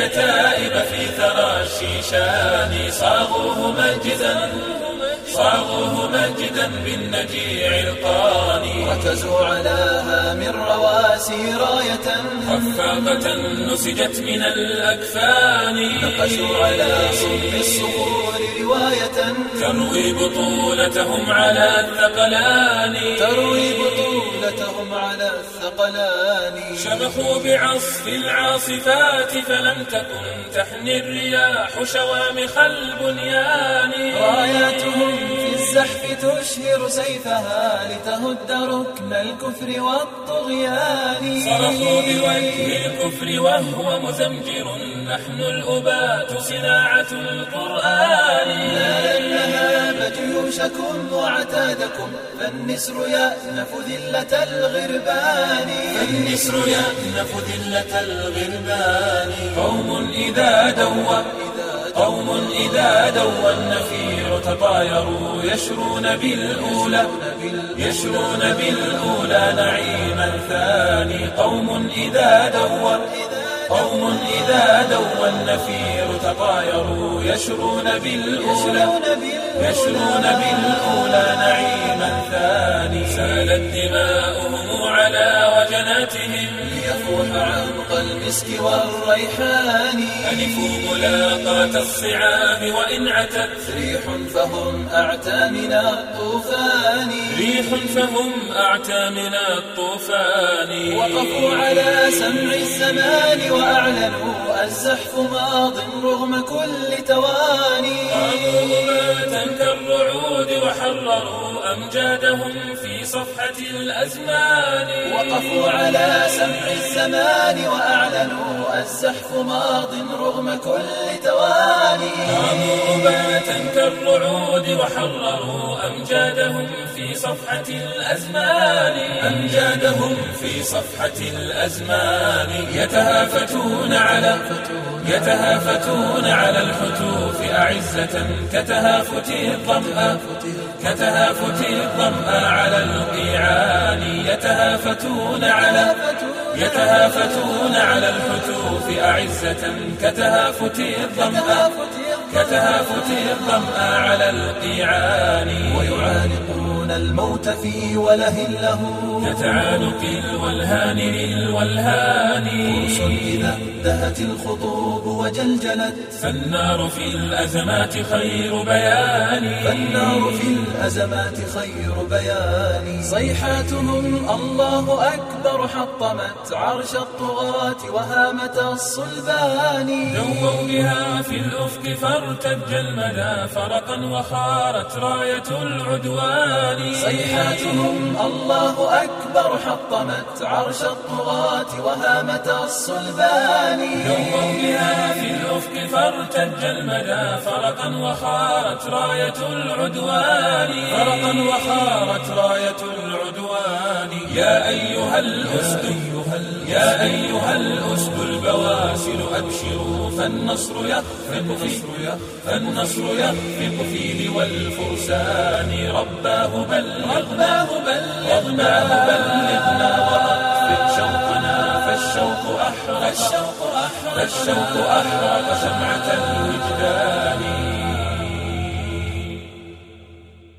الكتائب في ثرى الشيشان صاغوه مجدا. صاغوه مجدا بالنجيع القاني. ركزوا على هام الرواسي راية. خفاقة نسجت من الأكفان. نقشوا على صلب الصخور رواية. تروي بطولتهم على الثقلان. تروي بطولتهم على الثقلان. شبحوا بعصف العاصفات فلم تكن تحني الرياح شوامخ البنيان. تشهر سيفها لتهد ركن الكفر والطغيان. صرخوا بوجه الكفر وهو مزمجر. نحن الأبات صناعة القرآن. لا نهاب جيوشكم وعتادكم فالنسر يأنف ذلة الغربان. فالنسر يأنف ذلة الغربان. قوم إذا دوى قوم إذا دوى النفير تطايروا يشرون بالأولى يشرون بالأولى نعيما ثاني. قوم إذا دوى قوم إذا دوى النفير تطايروا يشرون بالأولى يشرون بالأولى نعيما ثاني. سالت دماؤهم وجناتهم ليفوح عنق المسك والريحان ألفوا ملاقاة الصعاب وإن عتت. ريح فهم أعتى من الطوفان. ريح فهم أعتى من الطوفان. وقفوا على سمع الزمان وأعلنوا الزحف ماض رغم كل قاموا ماتا كالرعود وحرروا أمجادهم في صفحة الأزمان. وقفوا على سمع الزمان وأعلنوا الزحف ماض رغم كل تواني قاموا ماتا كالرعود وحرروا أمجادهم في صفحة الأزمان. أمجادهم في صفحة الأزمان. يتهافتون على يتهافتون على الحتوف أعزة كتهافت الظمأ كتهافت الظمأ على القيعان. يتهافتون على يتهافتون على الحتوف أعزة كتهافت الظمأ كتهافت الظمأ على القيعان ويعانقون الموت في وله له. كتعانق الولهان للولهان فرس إذا دهت الخطوب. وجلجلت. فالنار في الأزمات خير بيان. فالنار في الأزمات خير بيان. صيحاتهم الله أكبر حطمت عرش الطغاة وهامة الصلبان. دووا بها في الأفق فارتج المدى فرقا وخارت راية العدوان. صيحاتهم الله أكبر حطمت عرش الطغاة وهامة الصلبان. دووا بها الأفق فارتج المدى. فرقا وخارت راية العدوان. فرقا وخارت راية العدوان. يا أيها الأسد يا أيها الأسد البواسل أبشروا. فالنصر يخفق في فالنصر يخفق في لوى الفرسان رباه بلغ رباه بلغ رباه بلغنا. وأطفئ شوقنا فالشوق أحرق شمعة الوجدان.